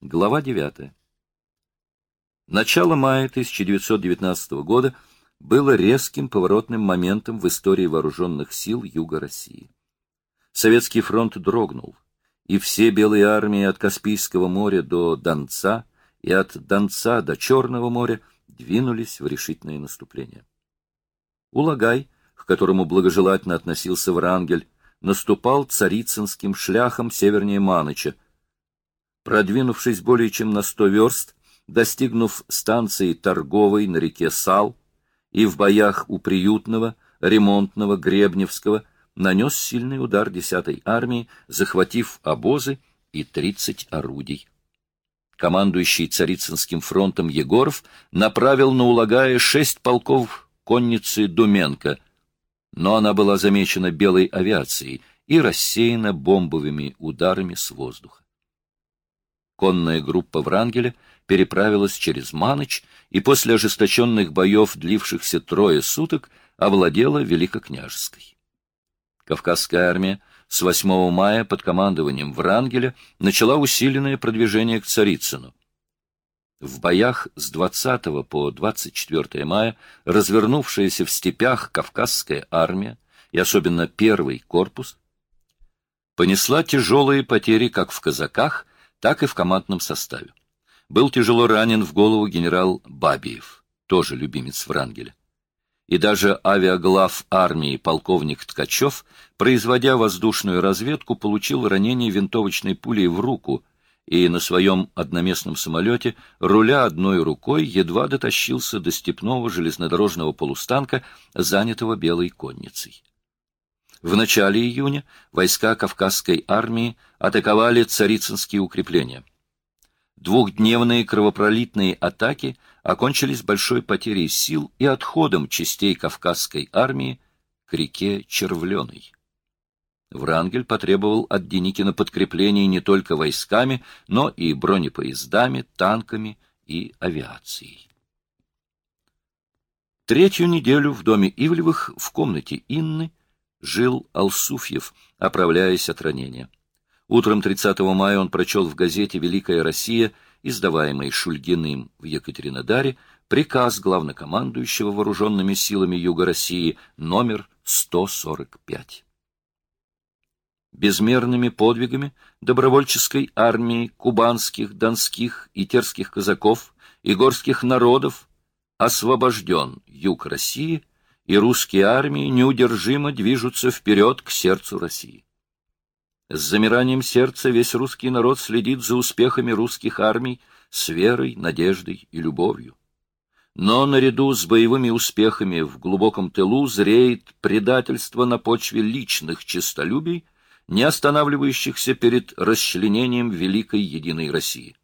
Глава 9. Начало мая 1919 года было резким поворотным моментом в истории вооруженных сил Юга России. Советский фронт дрогнул, и все белые армии от Каспийского моря до Донца и от Донца до Черного моря двинулись в решительное наступление. Улагай, к которому благожелательно относился Врангель, наступал царицынским шляхом севернее Маныча, Продвинувшись более чем на сто верст, достигнув станции торговой на реке Сал и в боях у Приютного, Ремонтного, Гребневского, нанес сильный удар 10-й армии, захватив обозы и 30 орудий. Командующий Царицынским фронтом Егоров направил на Улагая шесть полков конницы Думенко, но она была замечена белой авиацией и рассеяна бомбовыми ударами с воздуха. Конная группа Врангеля переправилась через Маныч и после ожесточенных боев, длившихся трое суток, овладела Великокняжеской. Кавказская армия с 8 мая под командованием Врангеля начала усиленное продвижение к Царицыну. В боях с 20 по 24 мая развернувшаяся в степях Кавказская армия, и особенно первый корпус, понесла тяжелые потери как в казаках, так и в командном составе. Был тяжело ранен в голову генерал Бабиев, тоже любимец Врангеля. И даже авиаглав армии полковник Ткачев, производя воздушную разведку, получил ранение винтовочной пулей в руку и на своем одноместном самолете, руля одной рукой, едва дотащился до степного железнодорожного полустанка, занятого белой конницей. В начале июня войска Кавказской армии атаковали царицынские укрепления. Двухдневные кровопролитные атаки окончились большой потерей сил и отходом частей Кавказской армии к реке Червленой. Врангель потребовал от Деникина подкреплений не только войсками, но и бронепоездами, танками и авиацией. Третью неделю в доме Ивлевых в комнате Инны жил Алсуфьев, оправляясь от ранения. Утром 30 мая он прочел в газете «Великая Россия», издаваемой Шульгиным в Екатеринодаре, приказ главнокомандующего вооруженными силами Юга России номер 145. Безмерными подвигами добровольческой армии кубанских, донских и терских казаков и горских народов освобожден Юг России – и русские армии неудержимо движутся вперед к сердцу России. С замиранием сердца весь русский народ следит за успехами русских армий с верой, надеждой и любовью. Но наряду с боевыми успехами в глубоком тылу зреет предательство на почве личных честолюбий, не останавливающихся перед расчленением великой единой России.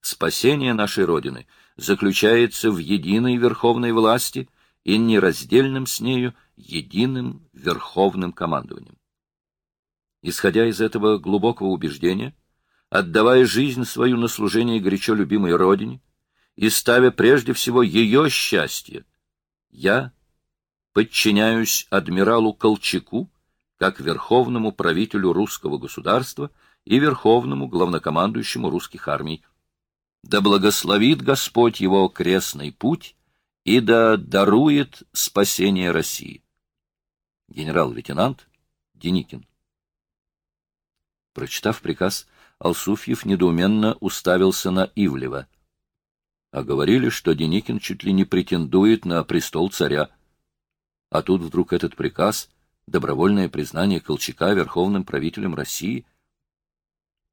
Спасение нашей Родины заключается в единой верховной власти – и нераздельным с нею единым верховным командованием. Исходя из этого глубокого убеждения, отдавая жизнь свою на служение горячо любимой Родине и ставя прежде всего ее счастье, я подчиняюсь адмиралу Колчаку как верховному правителю русского государства и верховному главнокомандующему русских армий. Да благословит Господь его крестный путь и да дарует спасение России. Генерал-лейтенант Деникин. Прочитав приказ, Алсуфьев недоуменно уставился на Ивлева. А говорили, что Деникин чуть ли не претендует на престол царя. А тут вдруг этот приказ, добровольное признание Колчака верховным правителем России.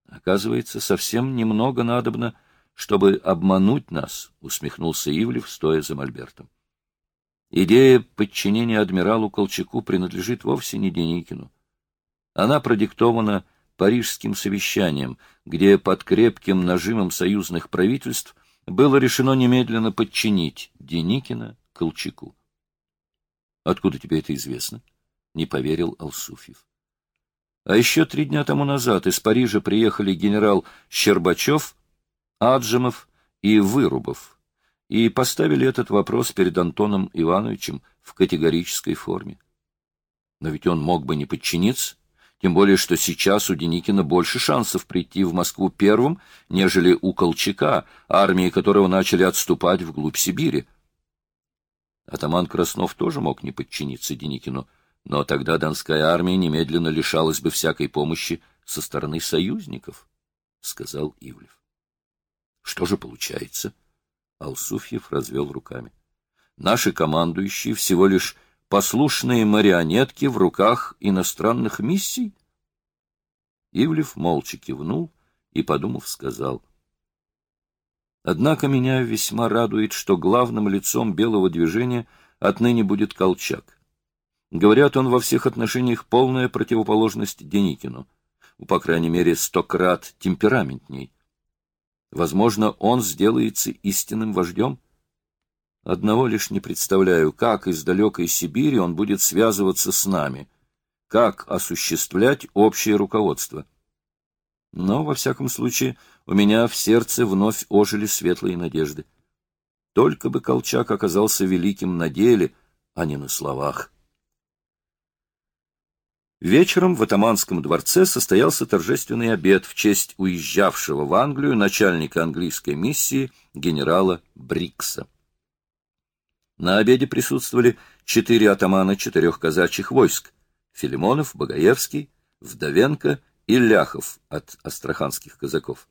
Оказывается, совсем немного надобно чтобы обмануть нас, — усмехнулся Ивлев, стоя за мольбертом. Идея подчинения адмиралу Колчаку принадлежит вовсе не Деникину. Она продиктована Парижским совещанием, где под крепким нажимом союзных правительств было решено немедленно подчинить Деникина Колчаку. — Откуда тебе это известно? — не поверил Алсуфьев. А еще три дня тому назад из Парижа приехали генерал Щербачев Аджимов и Вырубов, и поставили этот вопрос перед Антоном Ивановичем в категорической форме. Но ведь он мог бы не подчиниться, Тем более, что сейчас у Деникина больше шансов прийти в Москву первым, нежели у Колчака, армии которого начали отступать вглубь Сибири. Атаман Краснов тоже мог не подчиниться Деникину, но тогда Донская армия немедленно лишалась бы всякой помощи со стороны союзников, — сказал Ивлев. — Что же получается? Алсуфьев развел руками. — Наши командующие всего лишь послушные марионетки в руках иностранных миссий? Ивлев молча кивнул и, подумав, сказал. Однако меня весьма радует, что главным лицом белого движения отныне будет Колчак. Говорят, он во всех отношениях полная противоположность Деникину, по крайней мере, сто крат темпераментней. Возможно, он сделается истинным вождем. Одного лишь не представляю, как из далекой Сибири он будет связываться с нами, как осуществлять общее руководство. Но, во всяком случае, у меня в сердце вновь ожили светлые надежды. Только бы Колчак оказался великим на деле, а не на словах. Вечером в Атаманском дворце состоялся торжественный обед в честь уезжавшего в Англию начальника английской миссии генерала Брикса. На обеде присутствовали четыре атамана четырех казачьих войск — Филимонов, Богоевский, Вдовенко и Ляхов от астраханских казаков.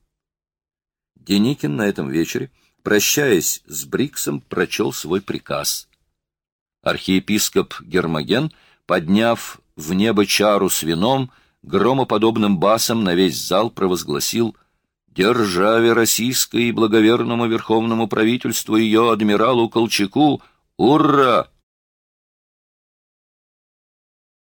Деникин на этом вечере, прощаясь с Бриксом, прочел свой приказ. Архиепископ Гермоген, подняв в небо чару с вином, громоподобным басом на весь зал провозгласил «Державе российской и благоверному верховному правительству ее адмиралу Колчаку Ура!